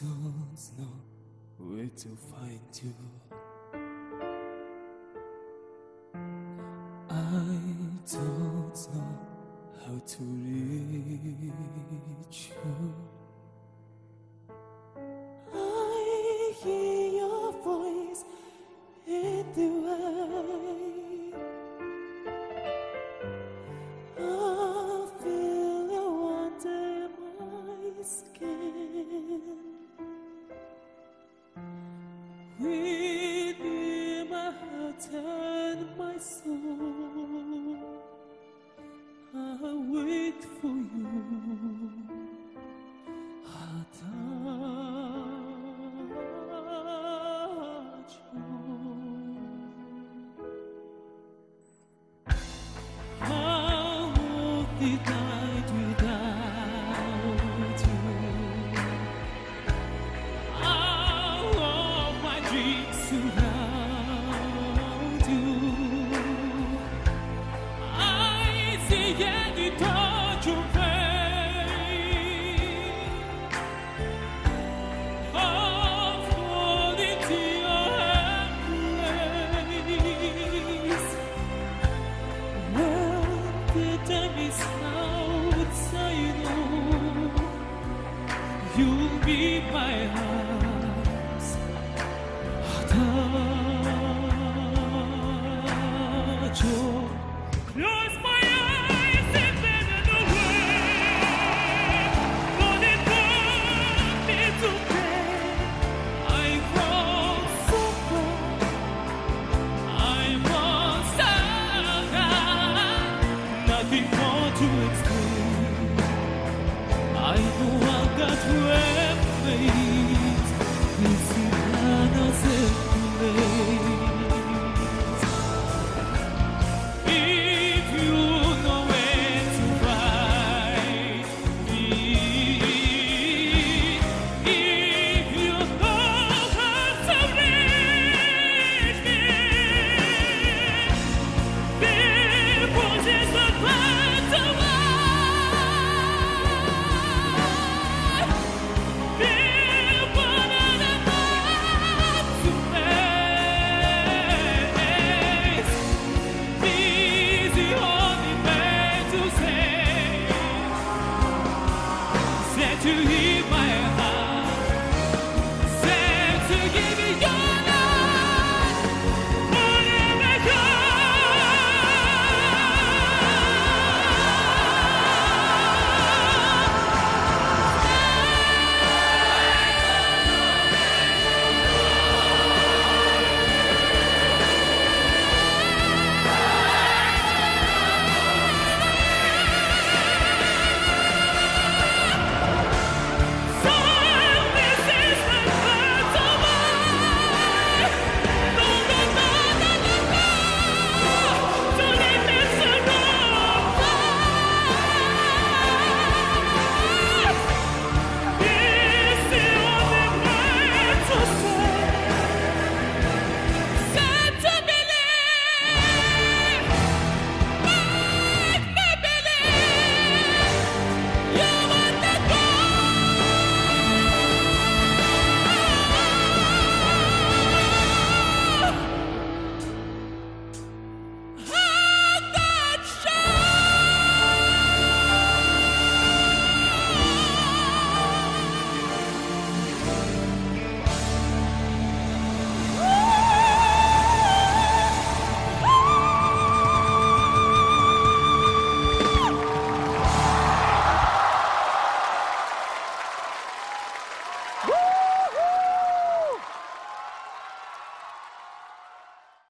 don't know where to find you. I don't know how to reach you. I hear your voice in the wind. you'll be my house. till it's to you.